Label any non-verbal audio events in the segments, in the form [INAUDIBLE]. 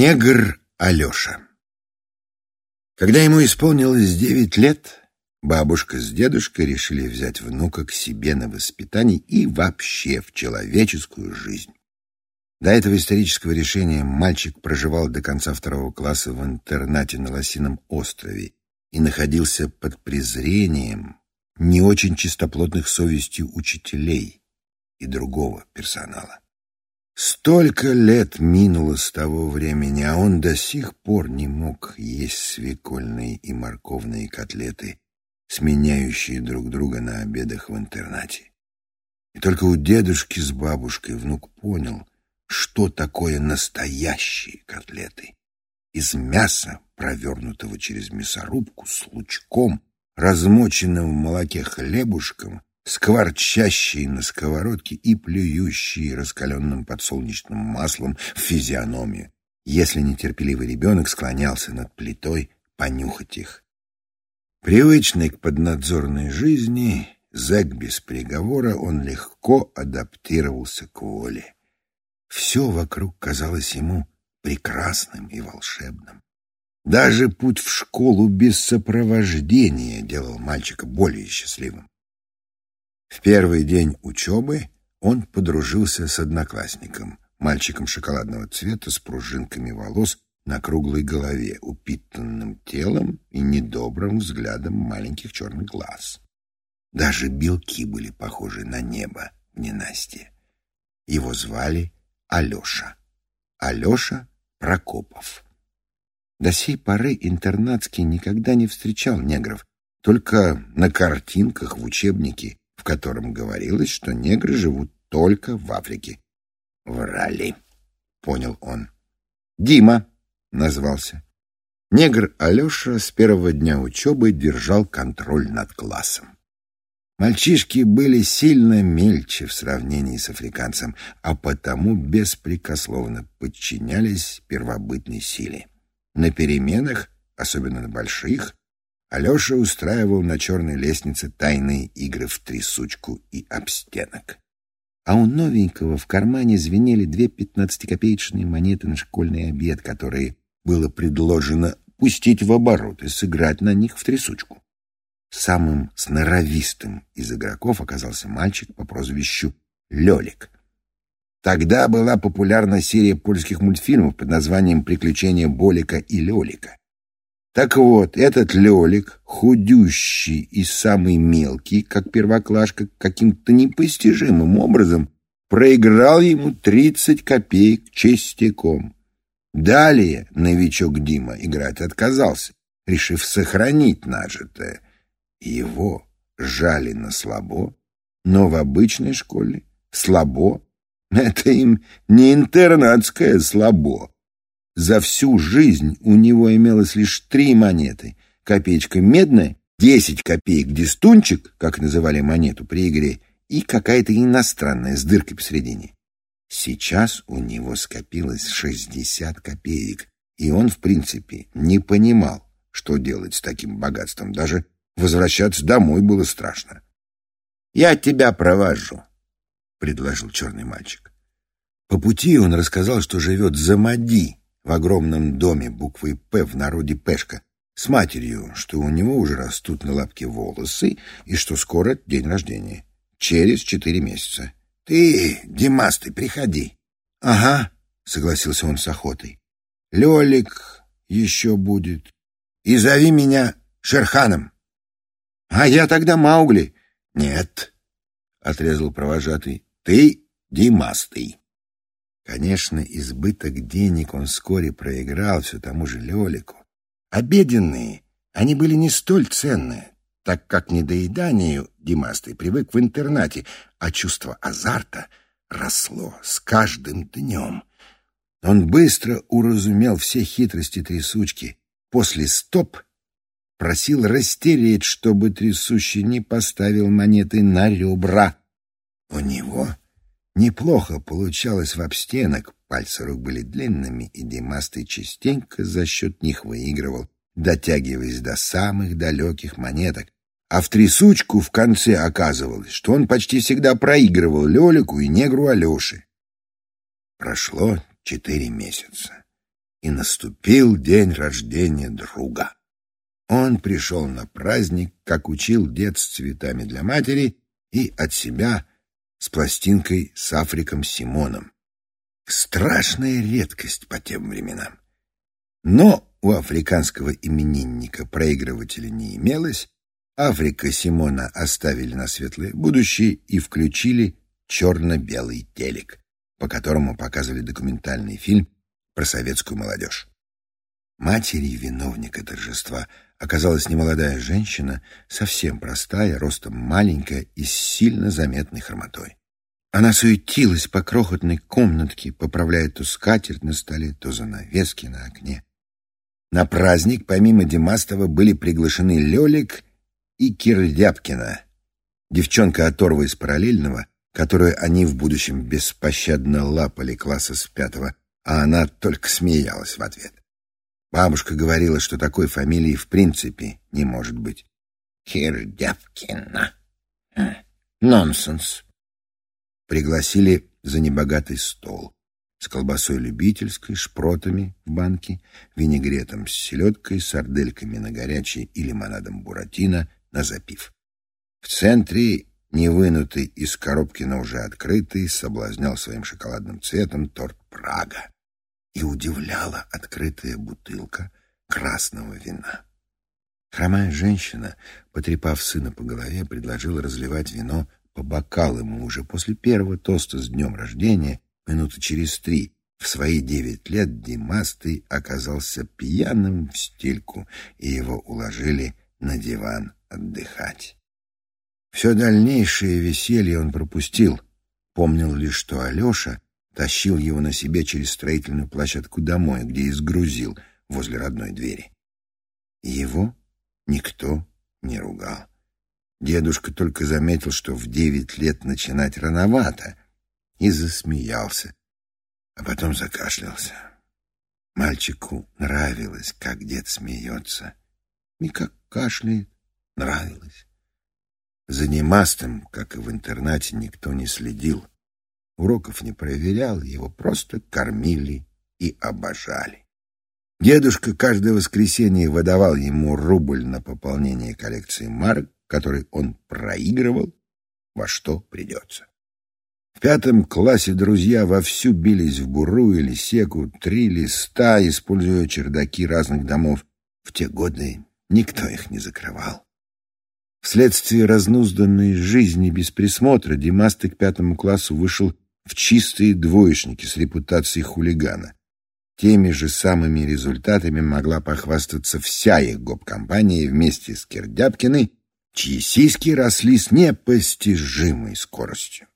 Негр Алеша Когда ему исполнилось девять лет, бабушка с дедушкой решили взять внука к себе на воспитание и вообще в человеческую жизнь. До этого исторического решения мальчик проживал до конца второго класса в интернате на Лосином острове и находился под презрением не очень чистоплотных совестью учителей и другого персонала. Столько лет минуло с того времени, а он до сих пор не мог есть свекольные и морковные котлеты, сменяющие друг друга на обедах в интернате. И только у дедушки с бабушкой внук понял, что такое настоящие котлеты. Из мяса, провернутого через мясорубку с лучком, размоченным в молоке хлебушком, скворчащие на сковородке и плюющие раскаленным подсолнечным маслом в физиономию, если нетерпеливый ребенок склонялся над плитой понюхать их. Привычный к поднадзорной жизни, зэк без приговора, он легко адаптировался к воле. Все вокруг казалось ему прекрасным и волшебным. Даже путь в школу без сопровождения делал мальчика более счастливым. В первый день учебы он подружился с одноклассником, мальчиком шоколадного цвета с пружинками волос на круглой голове, упитанным телом и недобрым взглядом маленьких черных глаз. Даже белки были похожи на небо в ненастье. Его звали Алеша. Алеша Прокопов. До сей поры интернатский никогда не встречал негров, только на картинках в учебнике в котором говорилось, что негры живут только в Африке. Врали, понял он. Дима назвался. Негр Алеша с первого дня учебы держал контроль над классом. Мальчишки были сильно мельче в сравнении с африканцем, а потому беспрекословно подчинялись первобытной силе. На переменах, особенно на больших, Алеша устраивал на черной лестнице тайные игры в трясучку и обстенок. А у новенького в кармане звенели две пятнадцатикопеечные монеты на школьный обед, которые было предложено пустить в оборот и сыграть на них в трясучку. Самым сноровистым из игроков оказался мальчик по прозвищу Лёлик. Тогда была популярна серия польских мультфильмов под названием «Приключения Болика и Лёлика». Так вот, этот Лёлик, худющий и самый мелкий, как первоклашка, каким-то непостижимым образом проиграл ему тридцать копеек чистяком. Далее новичок Дима играть отказался, решив сохранить нажитое. Его жали на слабо, но в обычной школе слабо [LAUGHS] — это им не интернатское слабо, за всю жизнь у него имелось лишь три монеты. Копеечка медная, десять копеек дистунчик, как называли монету при игре, и какая-то иностранная с дыркой посередине. Сейчас у него скопилось шестьдесят копеек, и он, в принципе, не понимал, что делать с таким богатством. Даже возвращаться домой было страшно. «Я тебя провожу», — предложил черный мальчик. По пути он рассказал, что живет за Мади, в огромном доме буквой «П» в народе «Пешка», с матерью, что у него уже растут на лапке волосы и что скоро день рождения. Через четыре месяца. «Ты, Димас, приходи». «Ага», — согласился он с охотой. «Лёлик еще будет. И зови меня Шерханом». «А я тогда Маугли». «Нет», — отрезал провожатый, — «ты Димастый». Конечно, избыток денег он вскоре проиграл все тому же Лелику. Обеденные они были не столь ценные, так как недоеданию Димастый привык в интернате, а чувство азарта росло с каждым днем. Он быстро уразумел все хитрости трясучки. После стоп просил растереть, чтобы трясущий не поставил монеты на ребра. У него Неплохо получалось в обстенок, пальцы рук были длинными, и Димастый частенько за счет них выигрывал, дотягиваясь до самых далеких монеток. А в трясучку в конце оказывалось, что он почти всегда проигрывал Лелику и негру Алёше. Прошло четыре месяца. и наступил день рождения друга. Он пришел на праздник, как учил дед с цветами для матери, и от себя с пластинкой с Африком Симоном. Страшная редкость по тем временам. Но у африканского именинника проигрывателя не имелось, Африка Симона оставили на светлое будущее и включили черно-белый телек, по которому показывали документальный фильм про советскую молодежь. Матерью виновника торжества оказалась немолодая женщина, совсем простая, ростом маленькая и с сильно заметной хромотой. Она суетилась по крохотной комнатке, поправляя то скатерть на столе, то занавески на окне. На праздник, помимо Демастова, были приглашены Лёлик и Кирдяпкина, девчонка оторва из параллельного, которую они в будущем беспощадно лапали класса с пятого, а она только смеялась в ответ. Бабушка говорила, что такой фамилии в принципе не может быть. Кирдяпкина. Хм, нонсенс. Пригласили за небогатый стол с колбасой любительской, шпротами в банке, винегретом с селедкой, сардельками на горячий и лимонадом буратино на запив. В центре, не вынутый из коробки, но уже открытый, соблазнял своим шоколадным цветом торт Прага. И удивляла открытая бутылка красного вина. Хромая женщина, потрепав сына по голове, предложила разливать вино по бокалам уже после первого тоста с днем рождения минуты через три, в свои девять лет Димастый оказался пьяным в стельку, и его уложили на диван отдыхать. Все дальнейшее веселье он пропустил, помнил лишь, что Алеша тащил его на себе через строительную площадку домой, где и сгрузил возле родной двери. Его никто не ругал. Дедушка только заметил, что в девять лет начинать рановато — и засмеялся, а потом закашлялся. Мальчику нравилось, как дед смеется, и как кашляет, нравилось. За немастым, как и в интернате, никто не следил. Уроков не проверял, его просто кормили и обожали. Дедушка каждое воскресенье выдавал ему рубль на пополнение коллекции марок, который он проигрывал, во что придется. В пятом классе друзья вовсю бились в буру или секу, три листа, используя чердаки разных домов. В те годы никто их не закрывал. Вследствие разнузданной жизни без присмотра Димасты к пятому классу вышел в чистые двоечники с репутацией хулигана. Теми же самыми результатами могла похвастаться вся их гоп-компания вместе с Кирдяпкиной, чьи сиськи росли с непостижимой скоростью.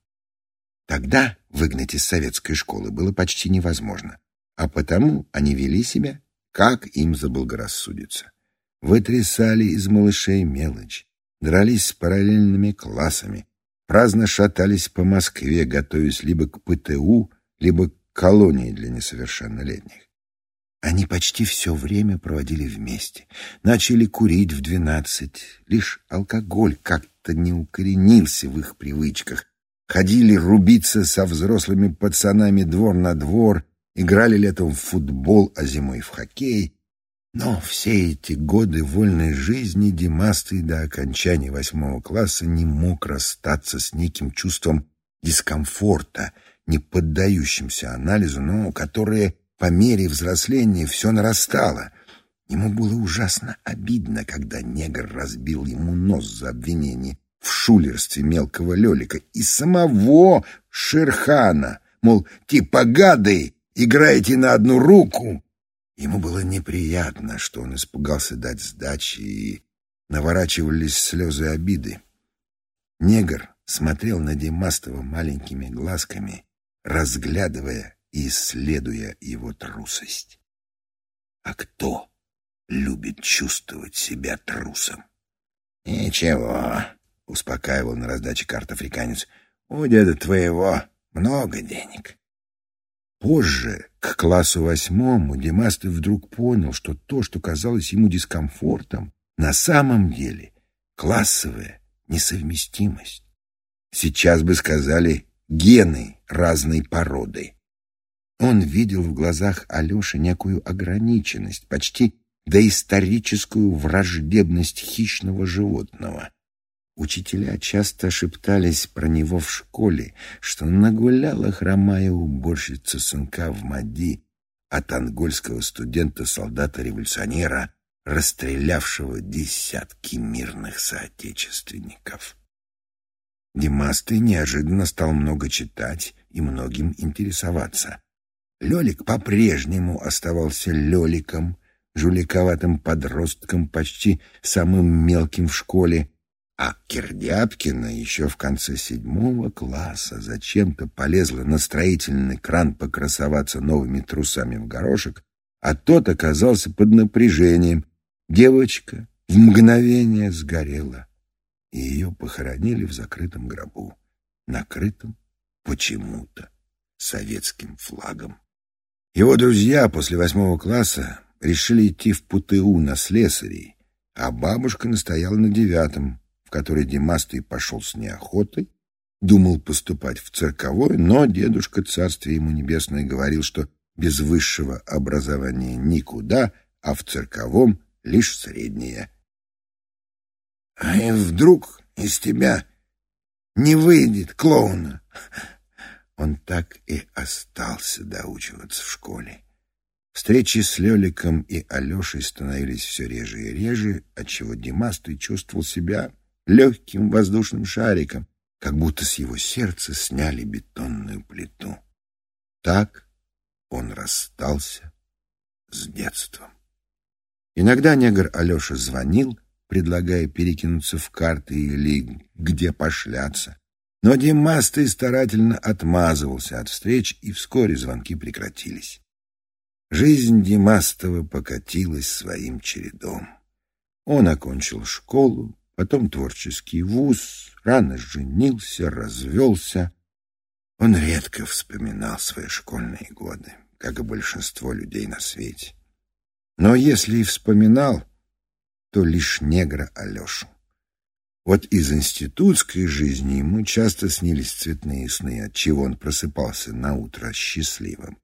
Тогда выгнать из советской школы было почти невозможно, а потому они вели себя, как им заблагорассудится. Вытрясали из малышей мелочь, дрались с параллельными классами, праздно шатались по Москве, готовясь либо к ПТУ, либо к колонии для несовершеннолетних. Они почти все время проводили вместе, начали курить в двенадцать, лишь алкоголь как-то не укоренился в их привычках, ходили рубиться со взрослыми пацанами двор на двор, играли летом в футбол, а зимой в хоккей. Но все эти годы вольной жизни Димастый до окончания восьмого класса не мог расстаться с неким чувством дискомфорта, не поддающимся анализу, но которое по мере взросления все нарастало. Ему было ужасно обидно, когда негр разбил ему нос за обвинение в шулерстве мелкого Лелика и самого Шерхана, мол, типа гады, играете на одну руку. Ему было неприятно, что он испугался дать сдачи, и наворачивались слезы обиды. Негр смотрел на Демастова маленькими глазками, разглядывая и исследуя его трусость. А кто любит чувствовать себя трусом? Ничего, — успокаивал на раздаче карт африканец. «У деда твоего много денег». Позже, к классу восьмому, Демасты вдруг понял, что то, что казалось ему дискомфортом, на самом деле классовая несовместимость. Сейчас бы сказали гены разной породы. Он видел в глазах Алёши некую ограниченность, почти доисторическую враждебность хищного животного. Учителя часто шептались про него в школе, что нагуляла хромая уборщица сынка в Мади от ангольского студента-солдата-революционера, расстрелявшего десятки мирных соотечественников. Димасты неожиданно стал много читать и многим интересоваться. Лёлик по-прежнему оставался Лёликом, жуликоватым подростком, почти самым мелким в школе, а Кирдяпкина еще в конце седьмого класса зачем-то полезла на строительный кран покрасоваться новыми трусами в горошек, а тот оказался под напряжением. Девочка в мгновение сгорела, и ее похоронили в закрытом гробу, накрытом почему-то советским флагом. Его друзья после восьмого класса решили идти в ПТУ на слесарей, а бабушка настояла на девятом, который Димастый пошел с неохотой, думал поступать в цирковой, но дедушка, царствие ему небесное, говорил, что без высшего образования никуда, а в цирковом лишь среднее. А и вдруг из тебя не выйдет клоуна, он так и остался доучиваться в школе. Встречи с Леликом и Алешей становились все реже и реже, отчего Димастый чувствовал себя легким воздушным шариком, как будто с его сердца сняли бетонную плиту. Так он расстался с детством. Иногда негр Алеша звонил, предлагая перекинуться в карты или где пошляться. Но Димастый старательно отмазывался от встреч, и вскоре звонки прекратились. Жизнь Димастова покатилась своим чередом. Он окончил школу, потом творческий вуз, рано женился, развелся. Он редко вспоминал свои школьные годы, как и большинство людей на свете. Но если и вспоминал, то лишь негра Алешу. Вот из институтской жизни ему часто снились цветные сны, от чего он просыпался на утро счастливым.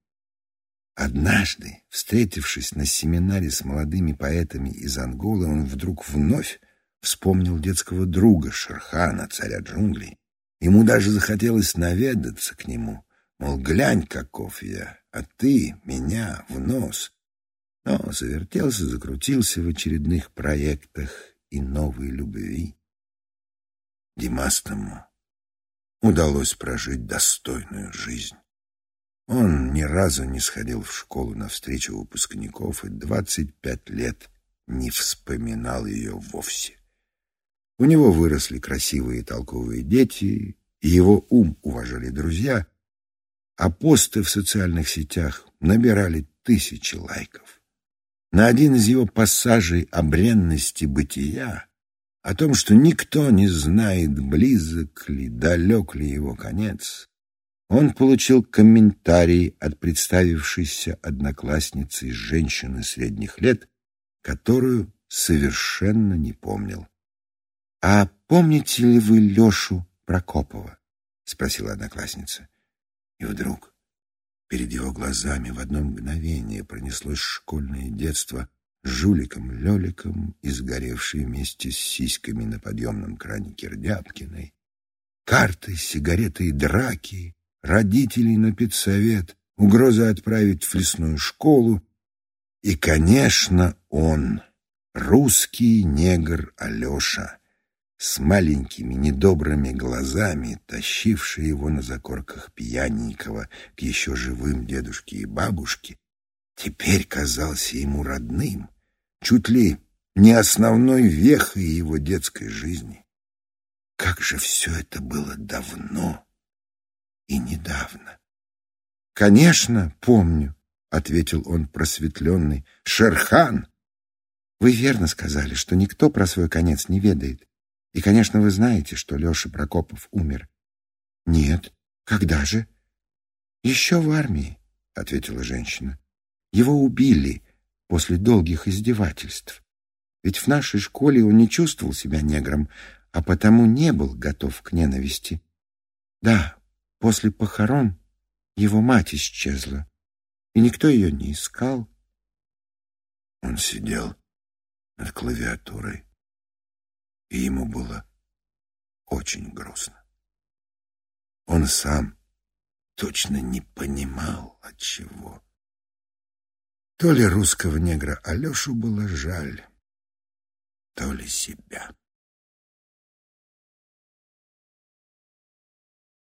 Однажды, встретившись на семинаре с молодыми поэтами из Анголы, он вдруг вновь вспомнил детского друга Шерхана, царя джунглей. Ему даже захотелось наведаться к нему, мол, глянь, каков я, а ты меня в нос. Но завертелся, закрутился в очередных проектах и новой любви. Димастому удалось прожить достойную жизнь. Он ни разу не сходил в школу на встречу выпускников и двадцать пять лет не вспоминал ее вовсе. У него выросли красивые и толковые дети, и его ум уважали друзья, а посты в социальных сетях набирали тысячи лайков. На один из его пассажей о бренности бытия о том, что никто не знает, близок ли, далек ли его конец, он получил комментарий от представившейся одноклассницы женщины средних лет, которую совершенно не помнил. — А помните ли вы Лешу Прокопова? — спросила одноклассница. И вдруг перед его глазами в одно мгновение пронеслось школьное детство — жуликом-леликом и сгоревший вместе с сиськами на подъемном кране Кирдяпкиной, карты, сигареты и драки, родителей на педсовет, угроза отправить в лесную школу и, конечно, он, русский негр Алеша, с маленькими недобрыми глазами, тащивший его на закорках пьяненького к еще живым дедушке и бабушке, теперь казался ему родным, чуть ли не основной вехой его детской жизни. Как же все это было давно и недавно. «Конечно, помню», — ответил он просветленный. «Шерхан!» «Вы верно сказали, что никто про свой конец не ведает. И, конечно, вы знаете, что Леша Прокопов умер». «Нет. Когда же?» «Еще в армии», — ответила женщина. Его убили после долгих издевательств. Ведь в нашей школе он не чувствовал себя негром, а потому не был готов к ненависти. Да, после похорон его мать исчезла, и никто ее не искал. Он сидел над клавиатурой, и ему было очень грустно. Он сам точно не понимал, от чего. То ли русского негра Алешу было жаль, то ли себя.